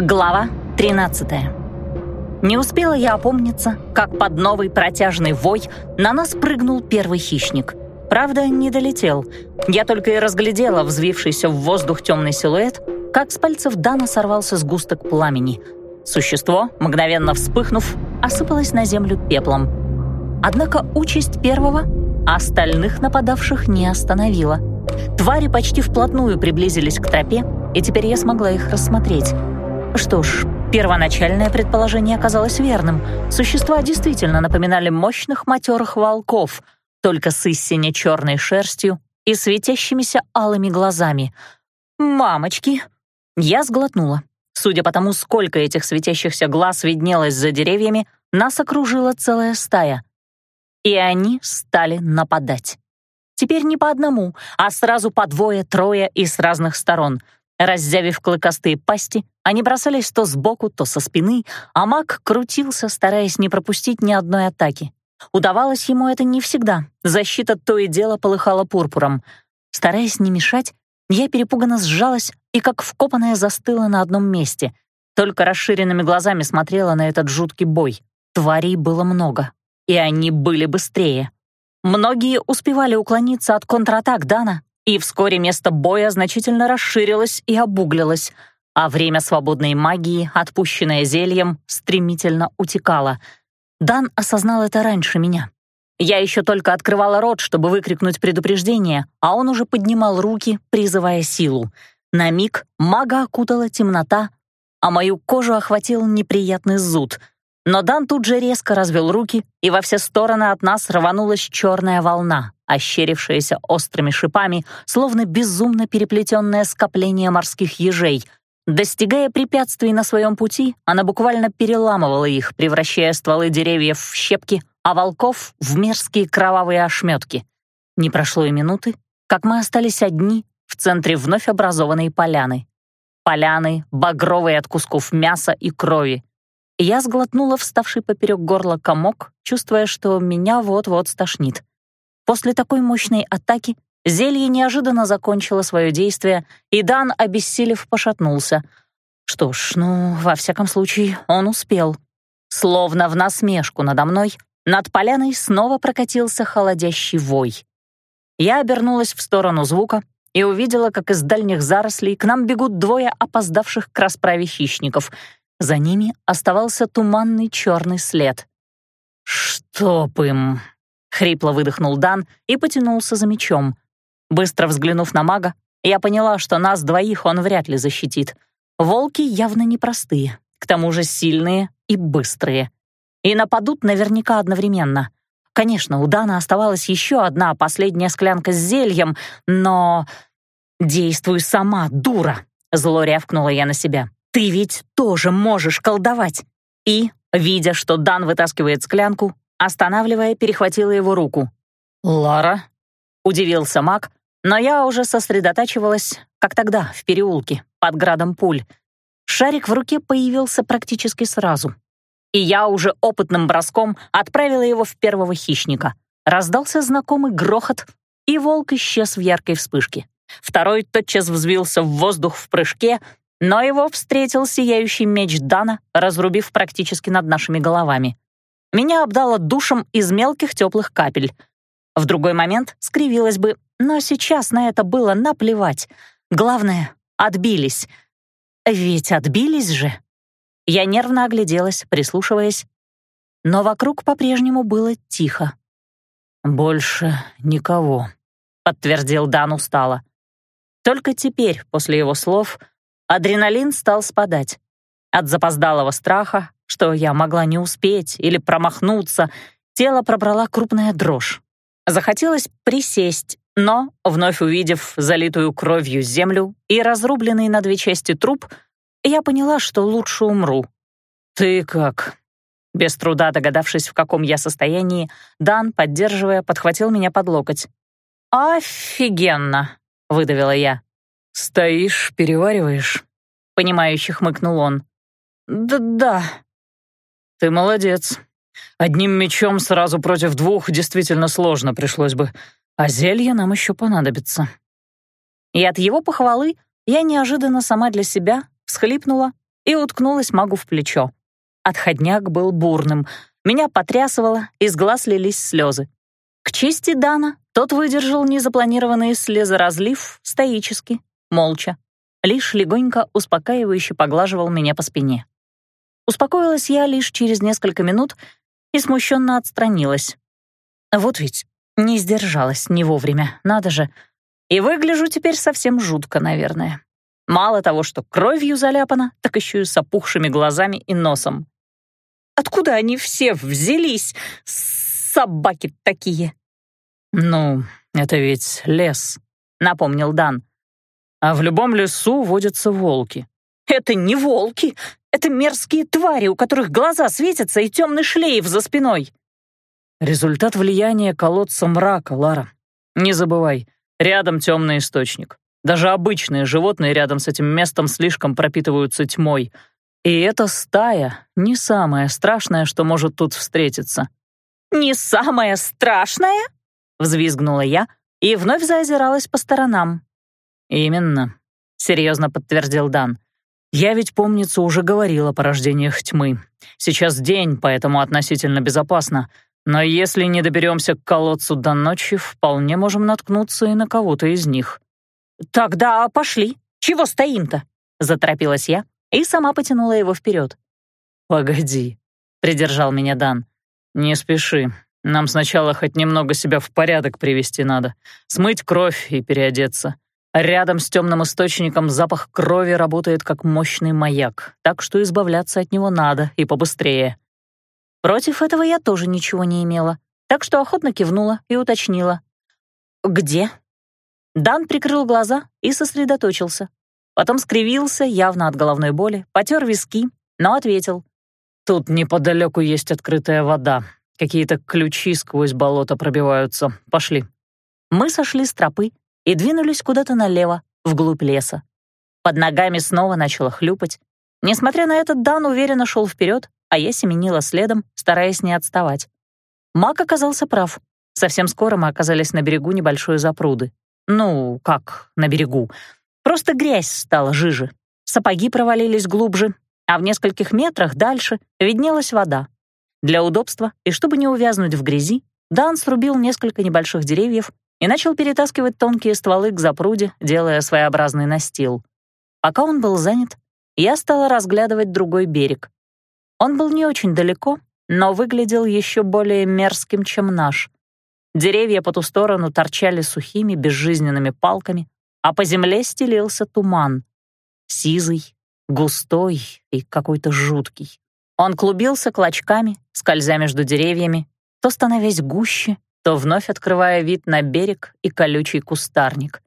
Глава 13 Не успела я опомниться, как под новый протяжный вой на нас прыгнул первый хищник. Правда, не долетел. Я только и разглядела взвившийся в воздух темный силуэт, как с пальцев Дана сорвался сгусток пламени. Существо, мгновенно вспыхнув, осыпалось на землю пеплом. Однако участь первого остальных нападавших не остановила. Твари почти вплотную приблизились к тропе, и теперь я смогла их рассмотреть. Что ж, первоначальное предположение оказалось верным. Существа действительно напоминали мощных матерых волков, только с истине черной шерстью и светящимися алыми глазами. «Мамочки!» Я сглотнула. Судя по тому, сколько этих светящихся глаз виднелось за деревьями, нас окружила целая стая. И они стали нападать. Теперь не по одному, а сразу по двое-трое и с разных сторон — Раздявив клыкастые пасти, они бросались то сбоку, то со спины, а маг крутился, стараясь не пропустить ни одной атаки. Удавалось ему это не всегда, защита то и дело полыхала пурпуром. Стараясь не мешать, я перепуганно сжалась и как вкопанная застыла на одном месте. Только расширенными глазами смотрела на этот жуткий бой. Тварей было много, и они были быстрее. Многие успевали уклониться от контратак Дана, и вскоре место боя значительно расширилось и обуглилось, а время свободной магии, отпущенное зельем, стремительно утекало. Дан осознал это раньше меня. Я еще только открывала рот, чтобы выкрикнуть предупреждение, а он уже поднимал руки, призывая силу. На миг мага окутала темнота, а мою кожу охватил неприятный зуд. Но Дан тут же резко развел руки, и во все стороны от нас рванулась черная волна ощерившаяся острыми шипами, словно безумно переплетенное скопление морских ежей. Достигая препятствий на своем пути, она буквально переламывала их, превращая стволы деревьев в щепки, а волков — в мерзкие кровавые ошметки. Не прошло и минуты, как мы остались одни в центре вновь образованной поляны. Поляны, багровые от кусков мяса и крови. Я сглотнула вставший поперек горла комок, чувствуя, что меня вот-вот стошнит. После такой мощной атаки зелье неожиданно закончило свое действие, и Дан, обессилев, пошатнулся. Что ж, ну, во всяком случае, он успел. Словно в насмешку надо мной, над поляной снова прокатился холодящий вой. Я обернулась в сторону звука и увидела, как из дальних зарослей к нам бегут двое опоздавших к расправе хищников. За ними оставался туманный черный след. «Чтоб им!» — хрипло выдохнул Дан и потянулся за мечом. Быстро взглянув на мага, я поняла, что нас двоих он вряд ли защитит. Волки явно непростые, к тому же сильные и быстрые. И нападут наверняка одновременно. Конечно, у Дана оставалась еще одна последняя склянка с зельем, но... «Действуй сама, дура!» — зло рявкнула я на себя. «Ты ведь тоже можешь колдовать!» И, видя, что Дан вытаскивает склянку, Останавливая, перехватила его руку. «Лара?» — удивился маг, но я уже сосредотачивалась, как тогда, в переулке, под градом пуль. Шарик в руке появился практически сразу. И я уже опытным броском отправила его в первого хищника. Раздался знакомый грохот, и волк исчез в яркой вспышке. Второй тотчас взвился в воздух в прыжке, но его встретил сияющий меч Дана, разрубив практически над нашими головами. Меня обдало душем из мелких теплых капель. В другой момент скривилась бы, но сейчас на это было наплевать. Главное — отбились. Ведь отбились же. Я нервно огляделась, прислушиваясь. Но вокруг по-прежнему было тихо. «Больше никого», — подтвердил Дан устало. Только теперь, после его слов, адреналин стал спадать. От запоздалого страха что я могла не успеть или промахнуться, тело пробрала крупная дрожь. Захотелось присесть, но, вновь увидев залитую кровью землю и разрубленный на две части труп, я поняла, что лучше умру. «Ты как?» Без труда догадавшись, в каком я состоянии, Дан, поддерживая, подхватил меня под локоть. «Офигенно!» — выдавила я. «Стоишь, перевариваешь?» — понимающе хмыкнул он. «Да-да», «Ты молодец. Одним мечом сразу против двух действительно сложно пришлось бы, а зелье нам еще понадобится». И от его похвалы я неожиданно сама для себя всхлипнула и уткнулась магу в плечо. Отходняк был бурным. Меня потрясывало, из глаз лились слезы. К чести Дана, тот выдержал незапланированный слезоразлив стоически, молча. Лишь легонько успокаивающе поглаживал меня по спине. Успокоилась я лишь через несколько минут и смущенно отстранилась. Вот ведь не сдержалась не вовремя, надо же. И выгляжу теперь совсем жутко, наверное. Мало того, что кровью заляпана, так еще и с опухшими глазами и носом. Откуда они все взялись, собаки такие? «Ну, это ведь лес», — напомнил Дан. «А в любом лесу водятся волки». «Это не волки, это мерзкие твари, у которых глаза светятся и темный шлейф за спиной». «Результат влияния колодца мрака, Лара. Не забывай, рядом темный источник. Даже обычные животные рядом с этим местом слишком пропитываются тьмой. И эта стая — не самое страшное, что может тут встретиться». «Не самое страшное?» — взвизгнула я и вновь заозиралась по сторонам. «Именно», — серьезно подтвердил Дан. «Я ведь, помнится, уже говорил о порождениях тьмы. Сейчас день, поэтому относительно безопасно. Но если не доберемся к колодцу до ночи, вполне можем наткнуться и на кого-то из них». «Тогда пошли. Чего стоим-то?» — заторопилась я и сама потянула его вперед. «Погоди», — придержал меня Дан. «Не спеши. Нам сначала хоть немного себя в порядок привести надо, смыть кровь и переодеться. Рядом с темным источником запах крови работает как мощный маяк, так что избавляться от него надо и побыстрее. Против этого я тоже ничего не имела, так что охотно кивнула и уточнила. «Где?» Дан прикрыл глаза и сосредоточился. Потом скривился, явно от головной боли, потер виски, но ответил. «Тут неподалеку есть открытая вода. Какие-то ключи сквозь болото пробиваются. Пошли». Мы сошли с тропы и двинулись куда-то налево, вглубь леса. Под ногами снова начало хлюпать. Несмотря на это, Дан уверенно шел вперед, а я семенила следом, стараясь не отставать. Мак оказался прав. Совсем скоро мы оказались на берегу небольшой запруды. Ну, как на берегу. Просто грязь стала жиже. Сапоги провалились глубже, а в нескольких метрах дальше виднелась вода. Для удобства и чтобы не увязнуть в грязи, Дан срубил несколько небольших деревьев и начал перетаскивать тонкие стволы к запруде, делая своеобразный настил. Пока он был занят, я стала разглядывать другой берег. Он был не очень далеко, но выглядел еще более мерзким, чем наш. Деревья по ту сторону торчали сухими, безжизненными палками, а по земле стелился туман. Сизый, густой и какой-то жуткий. Он клубился клочками, скользя между деревьями, то становясь гуще, то вновь открывая вид на берег и колючий кустарник.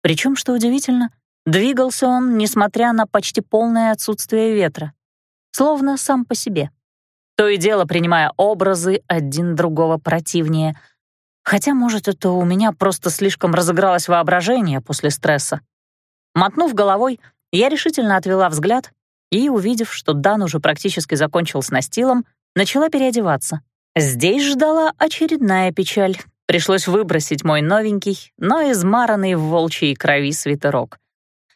Причем, что удивительно, двигался он, несмотря на почти полное отсутствие ветра, словно сам по себе. То и дело принимая образы один другого противнее. Хотя, может, это у меня просто слишком разыгралось воображение после стресса. Мотнув головой, я решительно отвела взгляд и, увидев, что Дан уже практически закончил с настилом, начала переодеваться. Здесь ждала очередная печаль. Пришлось выбросить мой новенький, но измаранный в волчьей крови свитерок.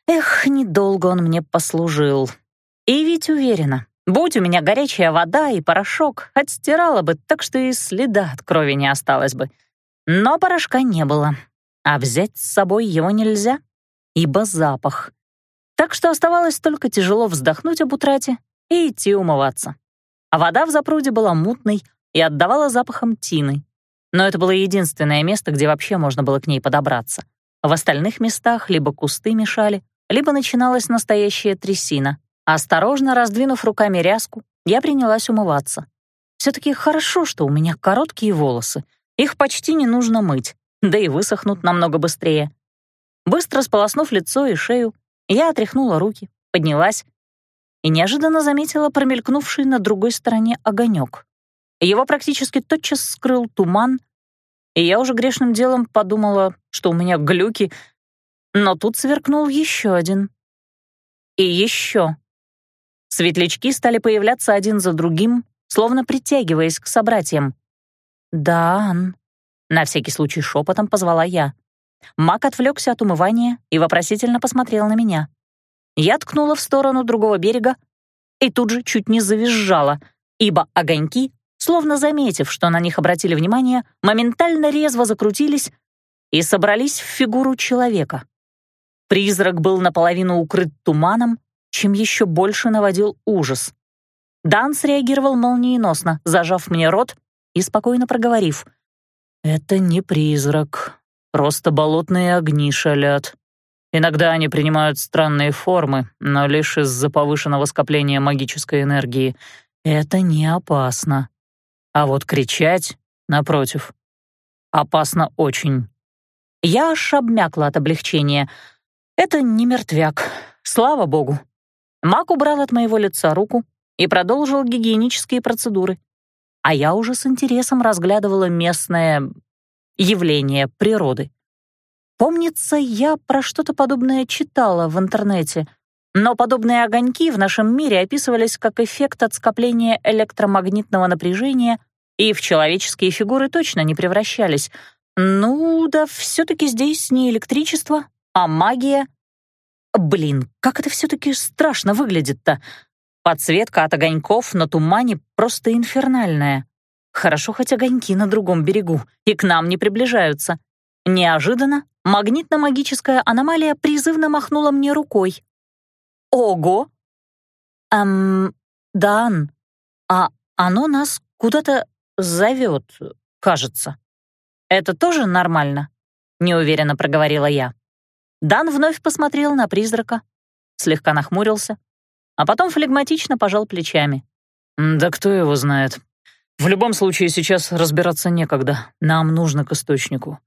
Эх, недолго он мне послужил. И ведь уверена, будь у меня горячая вода и порошок, отстирала бы, так что и следа от крови не осталось бы. Но порошка не было, а взять с собой его нельзя, ибо запах так что оставалось только тяжело вздохнуть об утрате и идти умываться. А вода в запруде была мутной и отдавала запахом тины. Но это было единственное место, где вообще можно было к ней подобраться. В остальных местах либо кусты мешали, либо начиналась настоящая трясина. Осторожно раздвинув руками ряску, я принялась умываться. Все-таки хорошо, что у меня короткие волосы. Их почти не нужно мыть, да и высохнут намного быстрее. Быстро сполоснув лицо и шею, я отряхнула руки, поднялась и неожиданно заметила промелькнувший на другой стороне огонек. Его практически тотчас скрыл туман, и я уже грешным делом подумала, что у меня глюки, но тут сверкнул еще один. И еще. Светлячки стали появляться один за другим, словно притягиваясь к собратьям. «Дан», — на всякий случай шепотом позвала я. Мак отвлекся от умывания и вопросительно посмотрел на меня. Я ткнула в сторону другого берега, и тут же чуть не завизжала, ибо огоньки, словно заметив, что на них обратили внимание, моментально резво закрутились и собрались в фигуру человека. Призрак был наполовину укрыт туманом, чем еще больше наводил ужас. Дан среагировал молниеносно, зажав мне рот и спокойно проговорив. «Это не призрак, просто болотные огни шалят. Иногда они принимают странные формы, но лишь из-за повышенного скопления магической энергии. Это не опасно. А вот кричать, напротив, опасно очень. Я аж обмякла от облегчения. Это не мертвяк, слава богу. Мак убрал от моего лица руку и продолжил гигиенические процедуры. А я уже с интересом разглядывала местное явление природы. Помнится, я про что-то подобное читала в интернете, но подобные огоньки в нашем мире описывались как эффект от скопления электромагнитного напряжения и в человеческие фигуры точно не превращались. Ну, да все-таки здесь не электричество, а магия. Блин, как это все-таки страшно выглядит-то. Подсветка от огоньков на тумане просто инфернальная. Хорошо хоть огоньки на другом берегу и к нам не приближаются. Неожиданно магнитно-магическая аномалия призывно махнула мне рукой. «Ого!» «Эм, Дан, а оно нас куда-то зовет, кажется. Это тоже нормально?» — неуверенно проговорила я. Дан вновь посмотрел на призрака, слегка нахмурился, а потом флегматично пожал плечами. «Да кто его знает. В любом случае сейчас разбираться некогда. Нам нужно к источнику.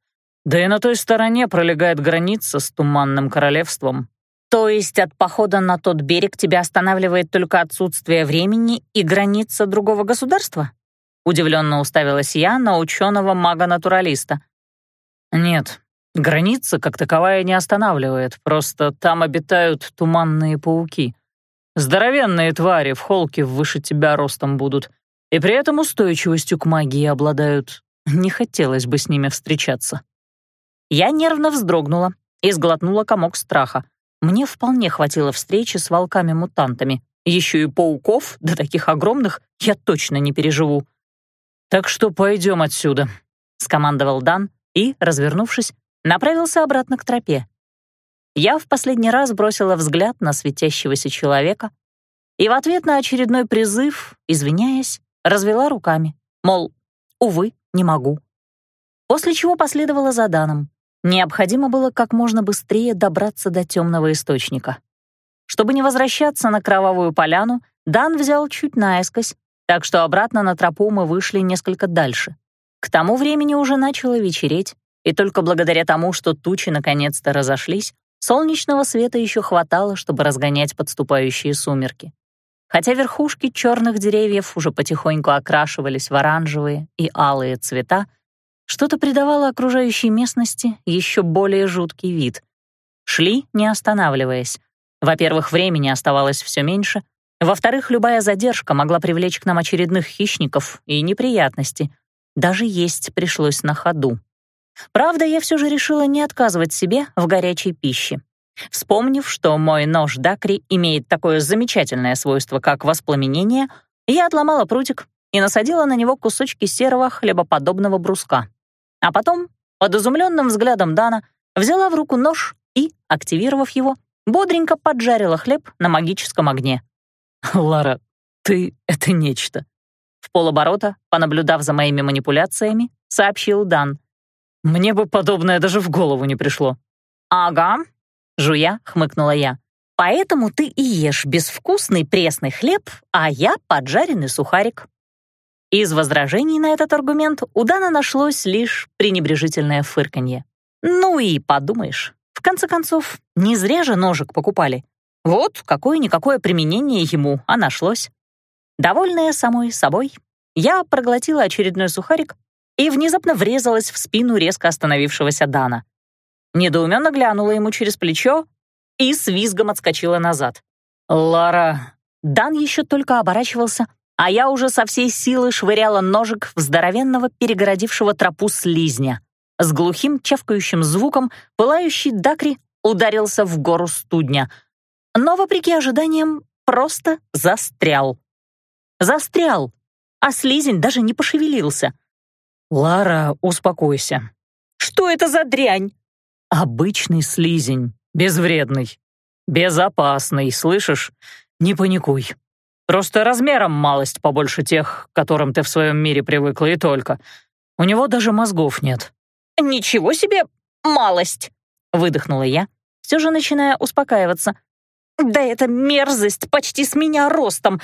Да и на той стороне пролегает граница с Туманным Королевством. То есть от похода на тот берег тебя останавливает только отсутствие времени и граница другого государства? Удивленно уставилась я на ученого мага-натуралиста. Нет, граница как таковая не останавливает, просто там обитают туманные пауки. Здоровенные твари в холке выше тебя ростом будут, и при этом устойчивостью к магии обладают. Не хотелось бы с ними встречаться. Я нервно вздрогнула и сглотнула комок страха. Мне вполне хватило встречи с волками-мутантами. Еще и пауков, да таких огромных, я точно не переживу. «Так что пойдем отсюда», — скомандовал Дан и, развернувшись, направился обратно к тропе. Я в последний раз бросила взгляд на светящегося человека и в ответ на очередной призыв, извиняясь, развела руками, мол, увы, не могу. После чего последовала за Даном. Необходимо было как можно быстрее добраться до темного источника. Чтобы не возвращаться на кровавую поляну, Дан взял чуть наискось, так что обратно на тропу мы вышли несколько дальше. К тому времени уже начало вечереть, и только благодаря тому, что тучи наконец-то разошлись, солнечного света еще хватало, чтобы разгонять подступающие сумерки. Хотя верхушки черных деревьев уже потихоньку окрашивались в оранжевые и алые цвета, что-то придавало окружающей местности еще более жуткий вид. Шли, не останавливаясь. Во-первых, времени оставалось все меньше. Во-вторых, любая задержка могла привлечь к нам очередных хищников и неприятности. Даже есть пришлось на ходу. Правда, я все же решила не отказывать себе в горячей пище. Вспомнив, что мой нож Дакри имеет такое замечательное свойство, как воспламенение, я отломала прутик и насадила на него кусочки серого хлебоподобного бруска. А потом, под изумленным взглядом Дана, взяла в руку нож и, активировав его, бодренько поджарила хлеб на магическом огне. «Лара, ты — это нечто!» В полоборота, понаблюдав за моими манипуляциями, сообщил Дан. «Мне бы подобное даже в голову не пришло». «Ага», — жуя, хмыкнула я. «Поэтому ты и ешь безвкусный пресный хлеб, а я поджаренный сухарик». Из возражений на этот аргумент у Дана нашлось лишь пренебрежительное фырканье. «Ну и подумаешь, в конце концов, не зря же ножик покупали. Вот какое-никакое применение ему, а нашлось». Довольная самой собой, я проглотила очередной сухарик и внезапно врезалась в спину резко остановившегося Дана. Недоуменно глянула ему через плечо и с визгом отскочила назад. «Лара!» Дан еще только оборачивался, а я уже со всей силы швыряла ножик в здоровенного перегородившего тропу слизня. С глухим чавкающим звуком пылающий дакри ударился в гору студня. Но, вопреки ожиданиям, просто застрял. Застрял, а слизень даже не пошевелился. «Лара, успокойся». «Что это за дрянь?» «Обычный слизень, безвредный, безопасный, слышишь? Не паникуй. Просто размером малость побольше тех, к которым ты в своем мире привыкла, и только. У него даже мозгов нет». «Ничего себе малость!» — выдохнула я, все же начиная успокаиваться. «Да эта мерзость почти с меня ростом.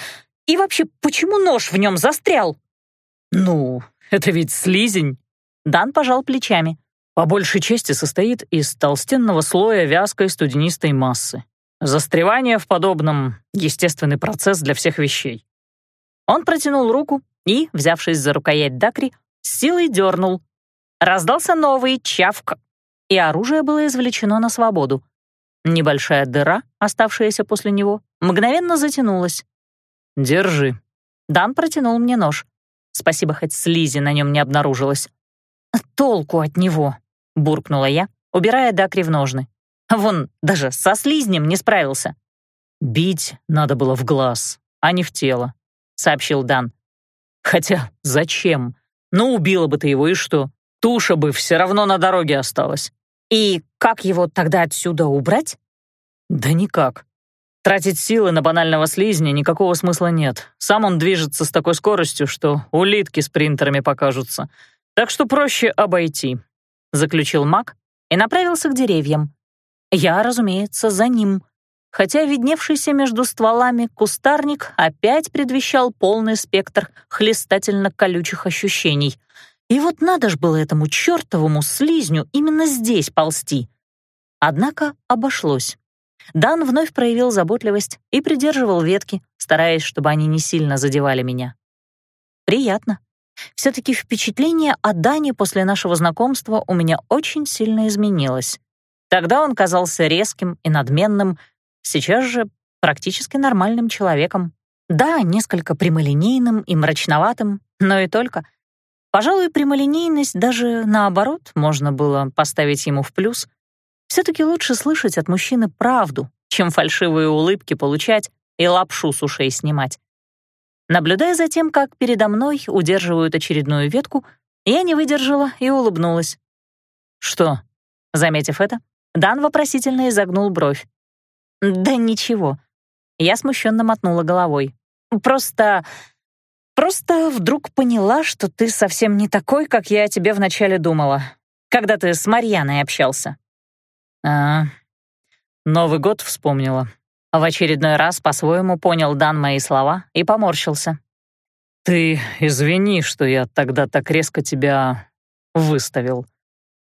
И вообще, почему нож в нем застрял?» «Ну, это ведь слизень!» Дан пожал плечами. «По большей части состоит из толстенного слоя вязкой студенистой массы. Застревание в подобном — естественный процесс для всех вещей». Он протянул руку и, взявшись за рукоять Дакри, с силой дернул. Раздался новый чавк, и оружие было извлечено на свободу. Небольшая дыра, оставшаяся после него, мгновенно затянулась. «Держи». Дан протянул мне нож. Спасибо, хоть слизи на нем не обнаружилось. «Толку от него», — буркнула я, убирая Дакри в ножны. Вон, даже со слизнем не справился. «Бить надо было в глаз, а не в тело», — сообщил Дан. «Хотя зачем? Ну, убила бы ты его, и что? Туша бы все равно на дороге осталась». «И как его тогда отсюда убрать?» «Да никак. Тратить силы на банального слизня никакого смысла нет. Сам он движется с такой скоростью, что улитки с принтерами покажутся. Так что проще обойти», — заключил маг и направился к деревьям. Я, разумеется, за ним, хотя видневшийся между стволами кустарник опять предвещал полный спектр хлестательно-колючих ощущений. И вот надо ж было этому чертовому слизню именно здесь ползти. Однако обошлось. Дан вновь проявил заботливость и придерживал ветки, стараясь, чтобы они не сильно задевали меня. Приятно. Все-таки впечатление о Дане после нашего знакомства у меня очень сильно изменилось. Тогда он казался резким и надменным, сейчас же практически нормальным человеком. Да, несколько прямолинейным и мрачноватым, но и только. Пожалуй, прямолинейность даже наоборот можно было поставить ему в плюс — все-таки лучше слышать от мужчины правду, чем фальшивые улыбки получать и лапшу с ушей снимать. Наблюдая за тем, как передо мной удерживают очередную ветку, я не выдержала и улыбнулась. «Что?» Заметив это, Дан вопросительно изогнул бровь. «Да ничего». Я смущенно мотнула головой. «Просто... просто вдруг поняла, что ты совсем не такой, как я о тебе вначале думала, когда ты с Марьяной общался». А, Новый год вспомнила. В очередной раз по-своему понял Дан мои слова и поморщился. Ты извини, что я тогда так резко тебя выставил.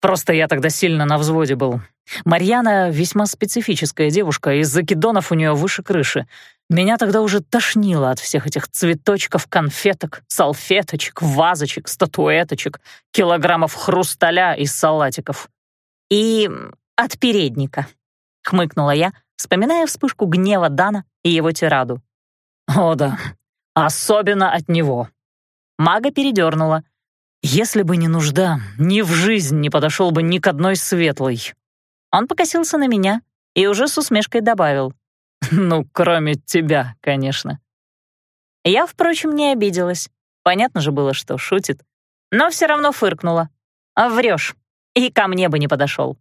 Просто я тогда сильно на взводе был. Марьяна весьма специфическая девушка, и закидонов у нее выше крыши. Меня тогда уже тошнило от всех этих цветочков, конфеток, салфеточек, вазочек, статуэточек, килограммов хрусталя и салатиков. И от передника», — хмыкнула я, вспоминая вспышку гнева Дана и его тираду. «О да, особенно от него». Мага передернула. «Если бы не нужда, ни в жизнь не подошел бы ни к одной светлой». Он покосился на меня и уже с усмешкой добавил. «Ну, кроме тебя, конечно». Я, впрочем, не обиделась. Понятно же было, что шутит. Но все равно фыркнула. «Врешь. И ко мне бы не подошел.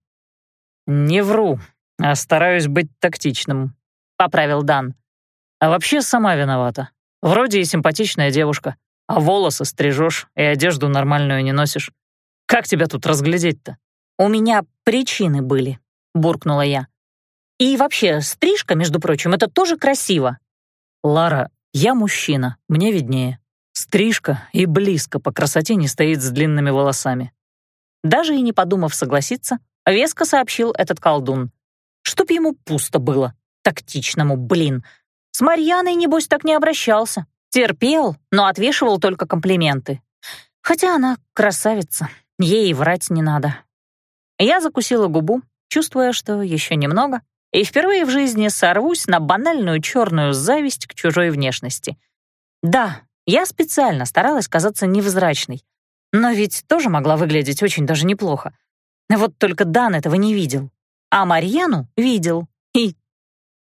«Не вру, а стараюсь быть тактичным», — поправил Дан. «А вообще сама виновата. Вроде и симпатичная девушка, а волосы стрижешь и одежду нормальную не носишь. Как тебя тут разглядеть-то?» «У меня причины были», — буркнула я. «И вообще, стрижка, между прочим, это тоже красиво». «Лара, я мужчина, мне виднее. Стрижка и близко по красоте не стоит с длинными волосами». Даже и не подумав согласиться, — веско сообщил этот колдун. «Чтоб ему пусто было. Тактичному, блин. С Марьяной, небось, так не обращался. Терпел, но отвешивал только комплименты. Хотя она красавица, ей врать не надо». Я закусила губу, чувствуя, что еще немного, и впервые в жизни сорвусь на банальную черную зависть к чужой внешности. Да, я специально старалась казаться невзрачной, но ведь тоже могла выглядеть очень даже неплохо. Вот только Дан этого не видел. А Марьяну видел. И...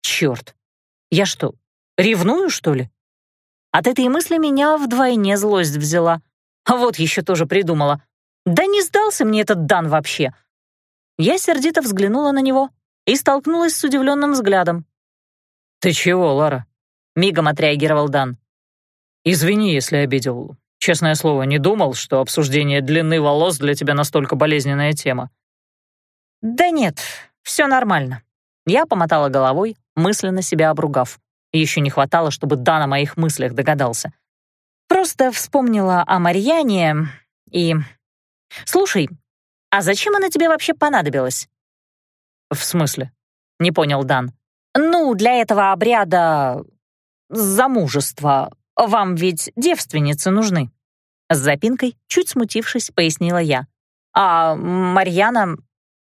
Черт. Я что, Ревную, что ли? От этой мысли меня вдвойне злость взяла. А вот еще тоже придумала. Да не сдался мне этот Дан вообще. Я сердито взглянула на него и столкнулась с удивленным взглядом. «Ты чего, Лара?» — мигом отреагировал Дан. «Извини, если обидел. Честное слово, не думал, что обсуждение длины волос для тебя настолько болезненная тема». «Да нет, все нормально». Я помотала головой, мысленно себя обругав. Еще не хватало, чтобы Дан о моих мыслях догадался. Просто вспомнила о Марьяне и... Слушай, а зачем она тебе вообще понадобилась? В смысле? Не понял Дан. Ну, для этого обряда замужества вам ведь девственницы нужны. С запинкой, чуть смутившись, пояснила я. А Марьяна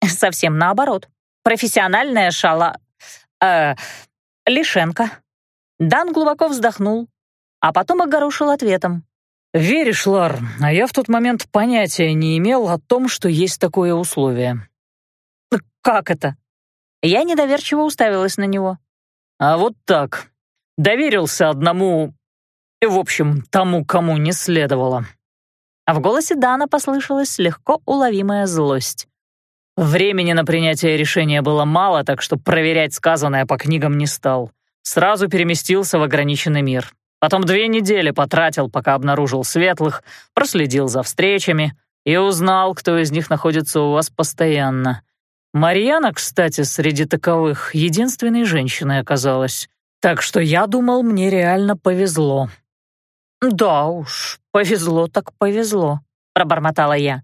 совсем наоборот. Профессиональная шала... Э, лишенка. Дан глубоко вздохнул, а потом огорошил ответом. «Веришь, Лар, а я в тот момент понятия не имел о том, что есть такое условие». «Как это?» Я недоверчиво уставилась на него. «А вот так. Доверился одному... В общем, тому, кому не следовало». А в голосе Дана послышалась легко уловимая злость. Времени на принятие решения было мало, так что проверять сказанное по книгам не стал. Сразу переместился в ограниченный мир. Потом две недели потратил, пока обнаружил светлых, проследил за встречами и узнал, кто из них находится у вас постоянно. Марьяна, кстати, среди таковых единственной женщиной оказалась. Так что я думал, мне реально повезло. «Да уж, повезло так повезло», — пробормотала я.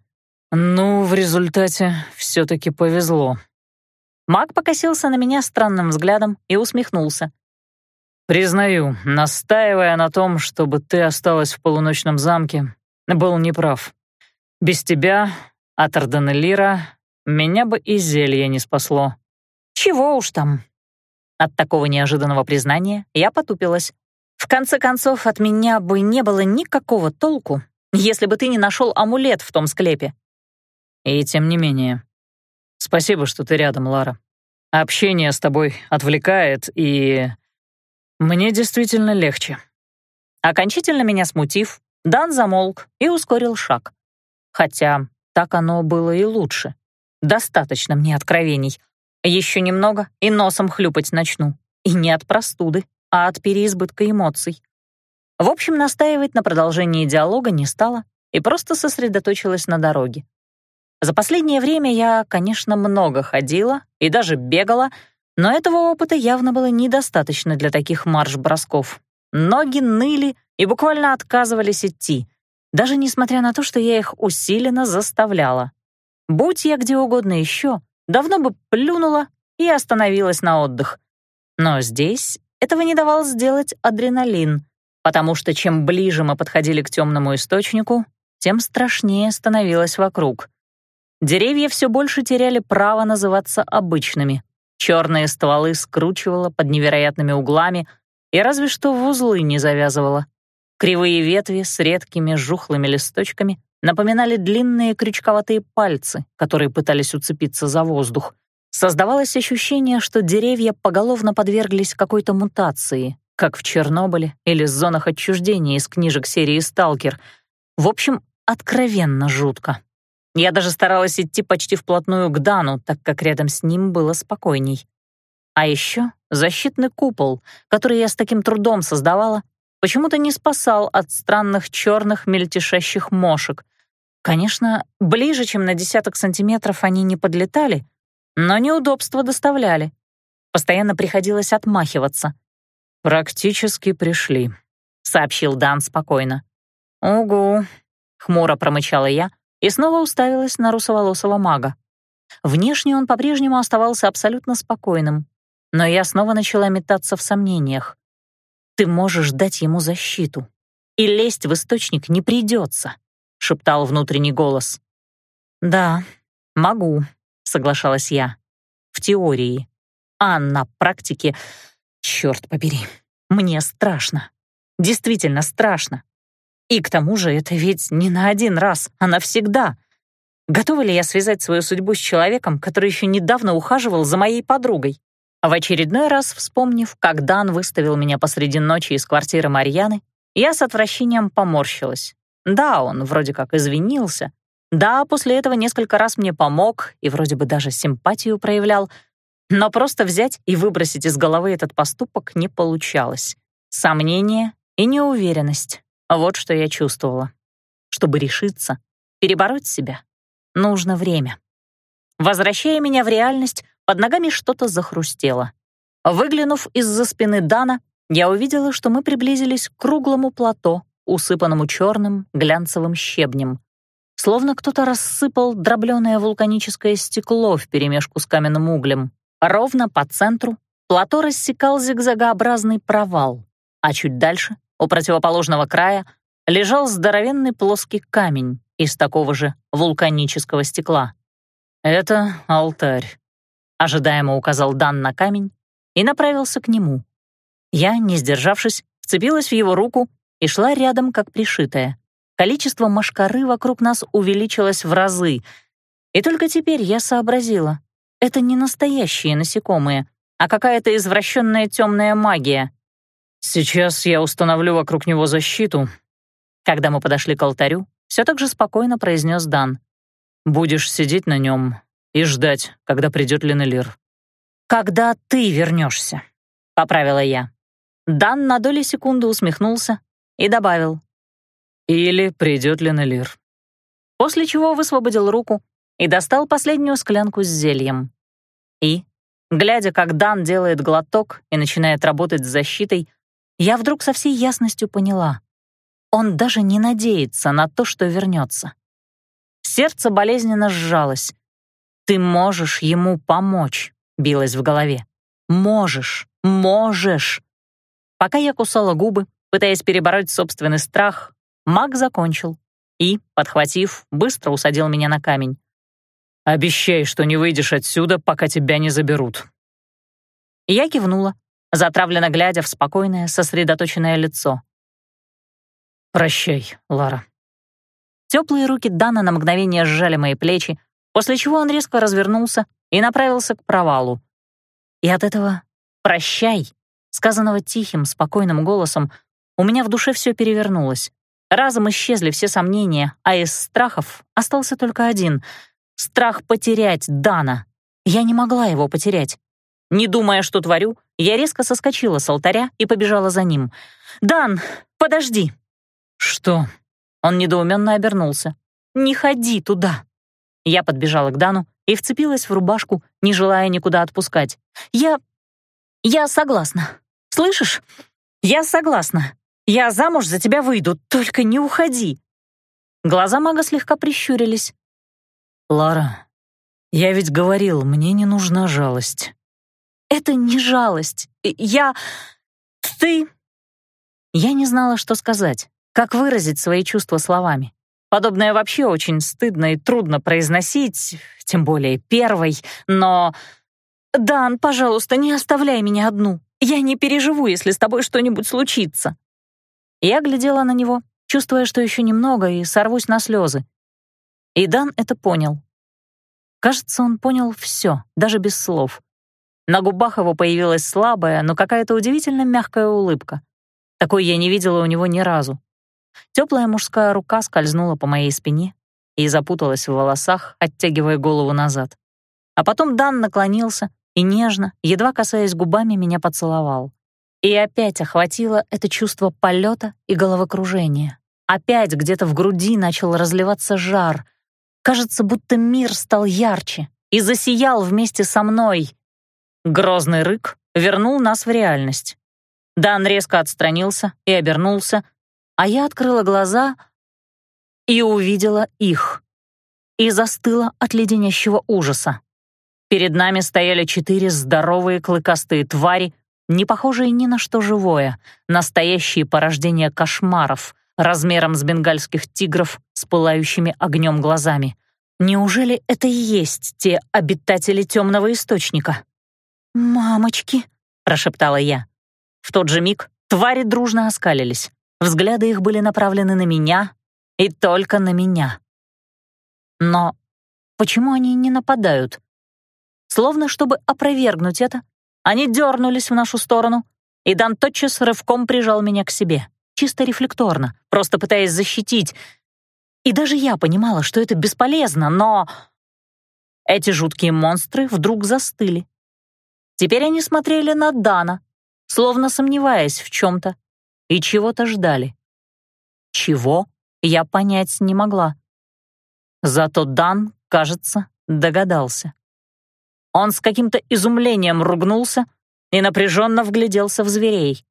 «Ну, в результате все-таки повезло». Маг покосился на меня странным взглядом и усмехнулся. Признаю, настаивая на том, чтобы ты осталась в полуночном замке, был неправ. Без тебя, от Арданелира, меня бы и зелье не спасло. Чего уж там. От такого неожиданного признания я потупилась. В конце концов, от меня бы не было никакого толку, если бы ты не нашел амулет в том склепе. И тем не менее. Спасибо, что ты рядом, Лара. Общение с тобой отвлекает и мне действительно легче. Окончательно меня смутив, Дан замолк и ускорил шаг. Хотя так оно было и лучше. Достаточно мне откровений. Еще немного и носом хлюпать начну. И не от простуды, а от переизбытка эмоций. В общем, настаивать на продолжении диалога не стала и просто сосредоточилась на дороге. За последнее время я, конечно, много ходила и даже бегала, но этого опыта явно было недостаточно для таких марш-бросков. Ноги ныли и буквально отказывались идти, даже несмотря на то, что я их усиленно заставляла. Будь я где угодно еще, давно бы плюнула и остановилась на отдых. Но здесь этого не давал сделать адреналин, потому что чем ближе мы подходили к темному источнику, тем страшнее становилось вокруг. Деревья все больше теряли право называться обычными. Черные стволы скручивала под невероятными углами и разве что в узлы не завязывала. Кривые ветви с редкими жухлыми листочками напоминали длинные крючковатые пальцы, которые пытались уцепиться за воздух. Создавалось ощущение, что деревья поголовно подверглись какой-то мутации, как в Чернобыле или зонах отчуждения из книжек серии «Сталкер». В общем, откровенно жутко. Я даже старалась идти почти вплотную к Дану, так как рядом с ним было спокойней. А еще защитный купол, который я с таким трудом создавала, почему-то не спасал от странных черных мельтешащих мошек. Конечно, ближе, чем на десяток сантиметров они не подлетали, но неудобства доставляли. Постоянно приходилось отмахиваться. «Практически пришли», — сообщил Дан спокойно. «Угу», — хмуро промычала я, и снова уставилась на русоволосого мага. Внешне он по-прежнему оставался абсолютно спокойным, но я снова начала метаться в сомнениях. «Ты можешь дать ему защиту, и лезть в источник не придется», — шептал внутренний голос. «Да, могу», — соглашалась я. «В теории. А на практике... Черт побери, мне страшно. Действительно страшно. И к тому же это ведь не на один раз, а навсегда. Готова ли я связать свою судьбу с человеком, который еще недавно ухаживал за моей подругой? В очередной раз вспомнив, как Дан выставил меня посреди ночи из квартиры Марьяны, я с отвращением поморщилась. Да, он вроде как извинился. Да, после этого несколько раз мне помог и вроде бы даже симпатию проявлял. Но просто взять и выбросить из головы этот поступок не получалось. Сомнение и неуверенность — вот что я чувствовала. Чтобы решиться, перебороть себя, нужно время. Возвращая меня в реальность, под ногами что-то захрустело. Выглянув из-за спины Дана, я увидела, что мы приблизились к круглому плато, усыпанному черным глянцевым щебнем. Словно кто-то рассыпал дробленое вулканическое стекло вперемешку с каменным углем. Ровно по центру плато рассекал зигзагообразный провал, а чуть дальше, у противоположного края, лежал здоровенный плоский камень из такого же вулканического стекла. «Это алтарь», ожидаемо указал Дан на камень и направился к нему. Я, не сдержавшись, вцепилась в его руку и шла рядом, как пришитая. Количество машкары вокруг нас увеличилось в разы, и только теперь я сообразила. Это не настоящие насекомые, а какая-то извращенная темная магия. Сейчас я установлю вокруг него защиту. Когда мы подошли к алтарю, все так же спокойно произнес Дан. Будешь сидеть на нем, и ждать, когда придет Ленелир. «Когда ты вернешься», — поправила я. Дан на доли секунды усмехнулся и добавил. «Или придет Ленелир». После чего высвободил руку и достал последнюю склянку с зельем. И, глядя, как Дан делает глоток и начинает работать с защитой, я вдруг со всей ясностью поняла. Он даже не надеется на то, что вернется. Сердце болезненно сжалось. «Ты можешь ему помочь», — билось в голове. «Можешь, можешь». Пока я кусала губы, пытаясь перебороть собственный страх, маг закончил и, подхватив, быстро усадил меня на камень. «Обещай, что не выйдешь отсюда, пока тебя не заберут». Я кивнула, затравленно глядя в спокойное, сосредоточенное лицо. «Прощай, Лара». Теплые руки Дана на мгновение сжали мои плечи, после чего он резко развернулся и направился к провалу. И от этого «прощай», сказанного тихим, спокойным голосом, у меня в душе все перевернулось. Разом исчезли все сомнения, а из страхов остался только один — страх потерять Дана. Я не могла его потерять. Не думая, что творю, я резко соскочила с алтаря и побежала за ним. «Дан, подожди!» «Что?» Он недоуменно обернулся. «Не ходи туда!» Я подбежала к Дану и вцепилась в рубашку, не желая никуда отпускать. «Я... я согласна. Слышишь? Я согласна. Я замуж за тебя выйду, только не уходи». Глаза мага слегка прищурились. «Лара, я ведь говорил, мне не нужна жалость». «Это не жалость. Я... ты...» Я не знала, что сказать, как выразить свои чувства словами. Подобное вообще очень стыдно и трудно произносить, тем более первой, но... «Дан, пожалуйста, не оставляй меня одну. Я не переживу, если с тобой что-нибудь случится». Я глядела на него, чувствуя, что еще немного, и сорвусь на слезы. И Дан это понял. Кажется, он понял все, даже без слов. На губах его появилась слабая, но какая-то удивительно мягкая улыбка. Такой я не видела у него ни разу. Теплая мужская рука скользнула по моей спине и запуталась в волосах, оттягивая голову назад. А потом Дан наклонился и нежно, едва касаясь губами, меня поцеловал. И опять охватило это чувство полета и головокружения. Опять где-то в груди начал разливаться жар. Кажется, будто мир стал ярче и засиял вместе со мной. Грозный рык вернул нас в реальность. Дан резко отстранился и обернулся, а я открыла глаза и увидела их. И застыла от леденящего ужаса. Перед нами стояли четыре здоровые клыкастые твари, не похожие ни на что живое, настоящие порождения кошмаров, размером с бенгальских тигров с пылающими огнем глазами. Неужели это и есть те обитатели темного источника? «Мамочки!» — прошептала я. В тот же миг твари дружно оскалились. Взгляды их были направлены на меня и только на меня. Но почему они не нападают? Словно чтобы опровергнуть это, Они дернулись в нашу сторону, и Дан тотчас рывком прижал меня к себе, чисто рефлекторно, просто пытаясь защитить. И даже я понимала, что это бесполезно, но... Эти жуткие монстры вдруг застыли. Теперь они смотрели на Дана, словно сомневаясь в чем-то, и чего-то ждали. Чего, я понять не могла. Зато Дан, кажется, догадался. Он с каким-то изумлением ругнулся и напряженно вгляделся в зверей.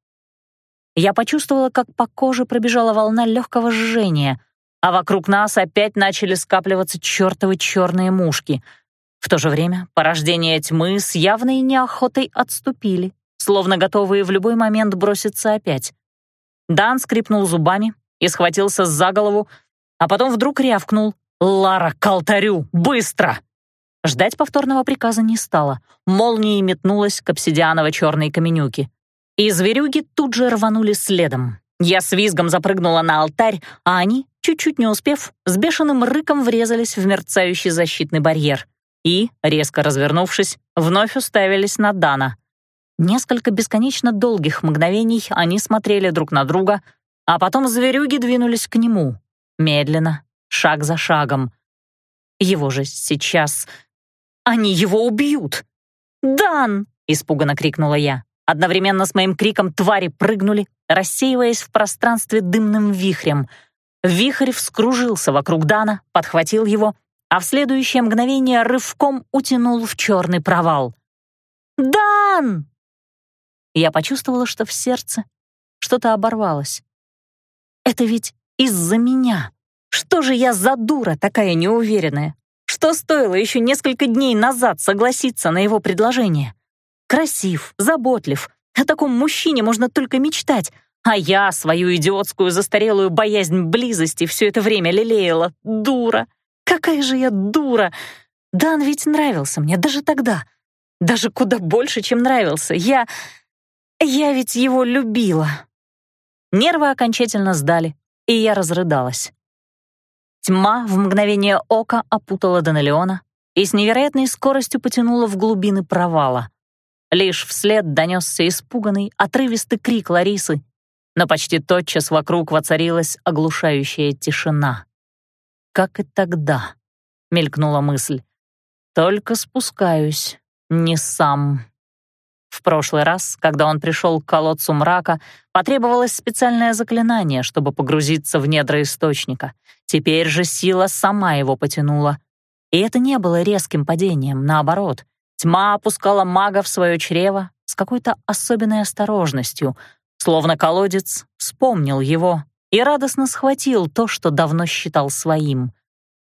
Я почувствовала, как по коже пробежала волна легкого жжения, а вокруг нас опять начали скапливаться чертовы черные мушки. В то же время порождения тьмы с явной неохотой отступили, словно готовые в любой момент броситься опять. Дан скрипнул зубами и схватился за голову, а потом вдруг рявкнул «Лара, к алтарю! Быстро!» Ждать повторного приказа не стало. Молнией метнулась к обсидианово-черной каменюке. И зверюги тут же рванули следом. Я с визгом запрыгнула на алтарь, а они, чуть-чуть не успев, с бешеным рыком врезались в мерцающий защитный барьер. И, резко развернувшись, вновь уставились на Дана. Несколько бесконечно долгих мгновений они смотрели друг на друга, а потом зверюги двинулись к нему. Медленно, шаг за шагом. Его же сейчас они его убьют!» «Дан!» — испуганно крикнула я. Одновременно с моим криком твари прыгнули, рассеиваясь в пространстве дымным вихрем. Вихрь вскружился вокруг Дана, подхватил его, а в следующее мгновение рывком утянул в черный провал. «Дан!» Я почувствовала, что в сердце что-то оборвалось. «Это ведь из-за меня. Что же я за дура такая неуверенная? Что стоило еще несколько дней назад согласиться на его предложение? Красив, заботлив. О таком мужчине можно только мечтать. А я свою идиотскую застарелую боязнь близости все это время лелеяла. Дура. Какая же я дура. Дан ведь нравился мне даже тогда. Даже куда больше, чем нравился. Я... Я ведь его любила. Нервы окончательно сдали, и я разрыдалась. Тьма в мгновение ока опутала Данелеона и с невероятной скоростью потянула в глубины провала. Лишь вслед донесся испуганный, отрывистый крик Ларисы, но почти тотчас вокруг воцарилась оглушающая тишина. «Как и тогда», — мелькнула мысль, — «только спускаюсь, не сам». В прошлый раз, когда он пришел к колодцу мрака, потребовалось специальное заклинание, чтобы погрузиться в недра источника. Теперь же сила сама его потянула. И это не было резким падением, наоборот. Тьма опускала мага в свое чрево с какой-то особенной осторожностью, словно колодец вспомнил его и радостно схватил то, что давно считал своим.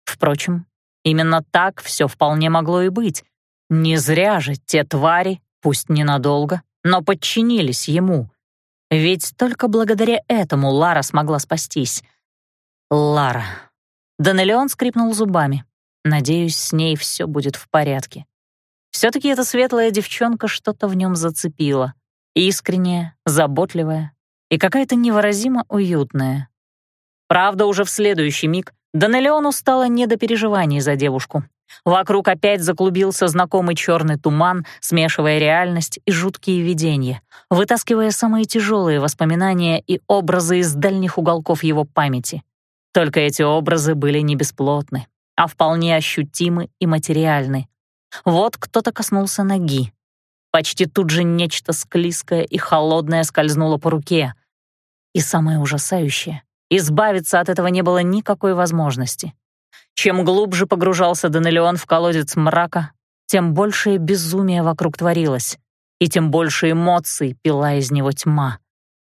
Впрочем, именно так все вполне могло и быть. Не зря же те твари пусть ненадолго, но подчинились ему. Ведь только благодаря этому Лара смогла спастись. Лара. Данелеон скрипнул зубами. Надеюсь, с ней все будет в порядке. Все-таки эта светлая девчонка что-то в нем зацепила. Искренняя, заботливая и какая-то невыразимо уютная. Правда, уже в следующий миг Данелеону стало не до переживаний за девушку. Вокруг опять заклубился знакомый черный туман, смешивая реальность и жуткие видения, вытаскивая самые тяжелые воспоминания и образы из дальних уголков его памяти. Только эти образы были не бесплотны, а вполне ощутимы и материальны. Вот кто-то коснулся ноги. Почти тут же нечто склизкое и холодное скользнуло по руке. И самое ужасающее — избавиться от этого не было никакой возможности. Чем глубже погружался Данелион в колодец мрака, тем большее безумие вокруг творилось, и тем больше эмоций пила из него тьма.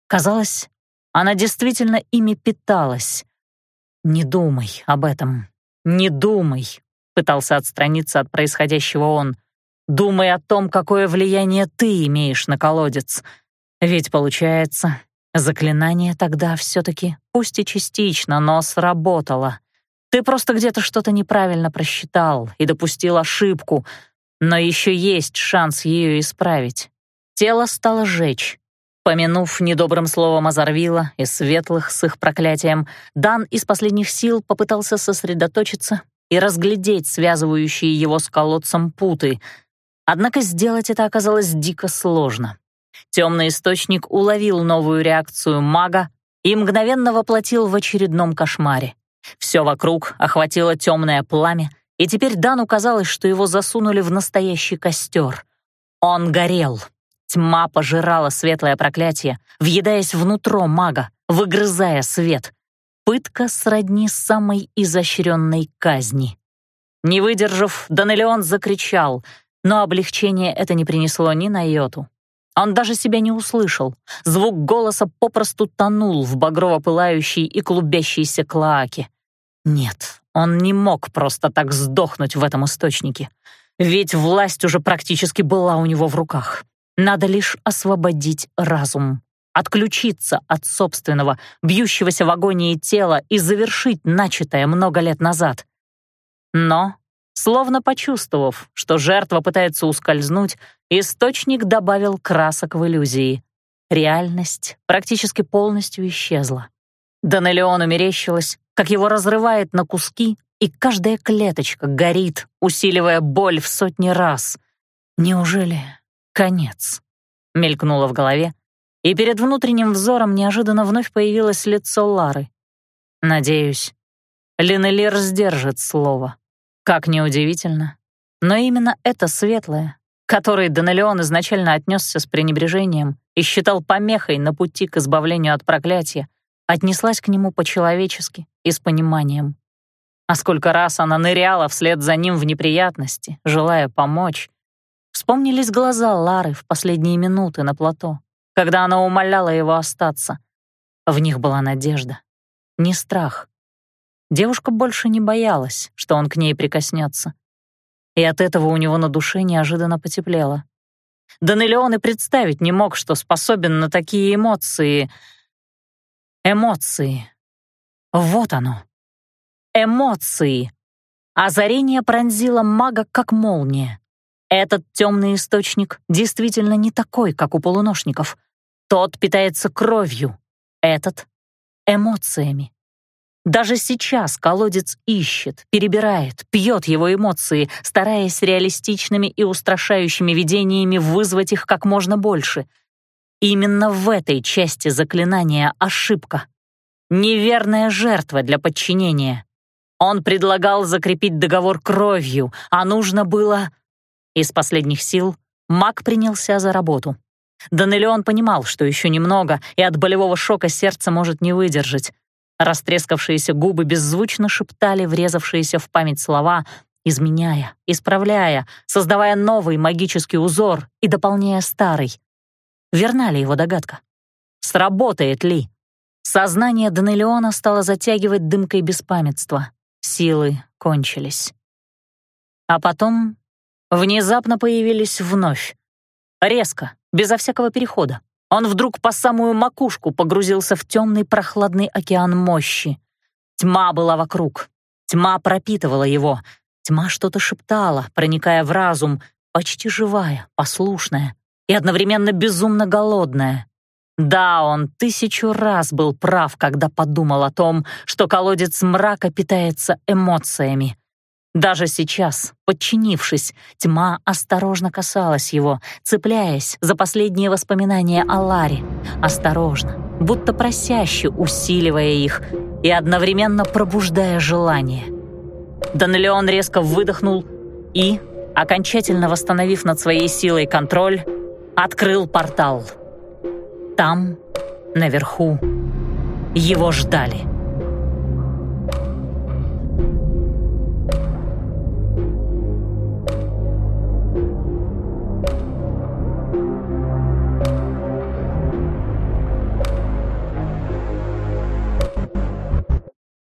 Казалось, она действительно ими питалась. «Не думай об этом, не думай», — пытался отстраниться от происходящего он. «Думай о том, какое влияние ты имеешь на колодец. Ведь, получается, заклинание тогда все-таки, пусть и частично, но сработало. Ты просто где-то что-то неправильно просчитал и допустил ошибку, но еще есть шанс ее исправить. Тело стало жечь. Помянув недобрым словом Азарвила и светлых с их проклятием, Дан из последних сил попытался сосредоточиться и разглядеть связывающие его с колодцем путы. Однако сделать это оказалось дико сложно. Темный источник уловил новую реакцию мага и мгновенно воплотил в очередном кошмаре. Все вокруг охватило темное пламя, и теперь Дану казалось, что его засунули в настоящий костер. Он горел. Тьма пожирала светлое проклятие, въедаясь внутрь мага, выгрызая свет. Пытка сродни самой изощренной казни. Не выдержав, Данелион закричал, но облегчение это не принесло ни на йоту. Он даже себя не услышал. Звук голоса попросту тонул в багрово-пылающей и клубящейся клоаке. Нет, он не мог просто так сдохнуть в этом источнике. Ведь власть уже практически была у него в руках. Надо лишь освободить разум, отключиться от собственного, бьющегося в агонии тела и завершить начатое много лет назад. Но, словно почувствовав, что жертва пытается ускользнуть, источник добавил красок в иллюзии. Реальность практически полностью исчезла. Данелиону мерещилось, как его разрывает на куски, и каждая клеточка горит, усиливая боль в сотни раз. Неужели конец? Мелькнуло в голове, и перед внутренним взором неожиданно вновь появилось лицо Лары. Надеюсь, Линелир сдержит слово. Как неудивительно. Но именно это светлое, которой Данелион изначально отнесся с пренебрежением и считал помехой на пути к избавлению от проклятия, отнеслась к нему по-человечески и с пониманием. А сколько раз она ныряла вслед за ним в неприятности, желая помочь. Вспомнились глаза Лары в последние минуты на плато, когда она умоляла его остаться. В них была надежда, не страх. Девушка больше не боялась, что он к ней прикоснется. И от этого у него на душе неожиданно потеплело. Данелион и представить не мог, что способен на такие эмоции — Эмоции. Вот оно. Эмоции. Озарение пронзило мага, как молния. Этот темный источник действительно не такой, как у полуношников. Тот питается кровью, этот — эмоциями. Даже сейчас колодец ищет, перебирает, пьет его эмоции, стараясь реалистичными и устрашающими видениями вызвать их как можно больше — Именно в этой части заклинания ошибка. Неверная жертва для подчинения. Он предлагал закрепить договор кровью, а нужно было... Из последних сил маг принялся за работу. Данелион понимал, что еще немного, и от болевого шока сердце может не выдержать. Растрескавшиеся губы беззвучно шептали врезавшиеся в память слова, изменяя, исправляя, создавая новый магический узор и дополняя старый. Верна ли его догадка? Сработает ли? Сознание Данелиона стало затягивать дымкой беспамятства. Силы кончились. А потом внезапно появились вновь. Резко, безо всякого перехода. Он вдруг по самую макушку погрузился в темный прохладный океан мощи. Тьма была вокруг. Тьма пропитывала его. Тьма что-то шептала, проникая в разум, почти живая, послушная и одновременно безумно голодная. Да, он тысячу раз был прав, когда подумал о том, что колодец мрака питается эмоциями. Даже сейчас, подчинившись, тьма осторожно касалась его, цепляясь за последние воспоминания о Ларе. Осторожно, будто просяще усиливая их и одновременно пробуждая желание. Данелеон резко выдохнул и, окончательно восстановив над своей силой контроль, открыл портал. Там, наверху, его ждали.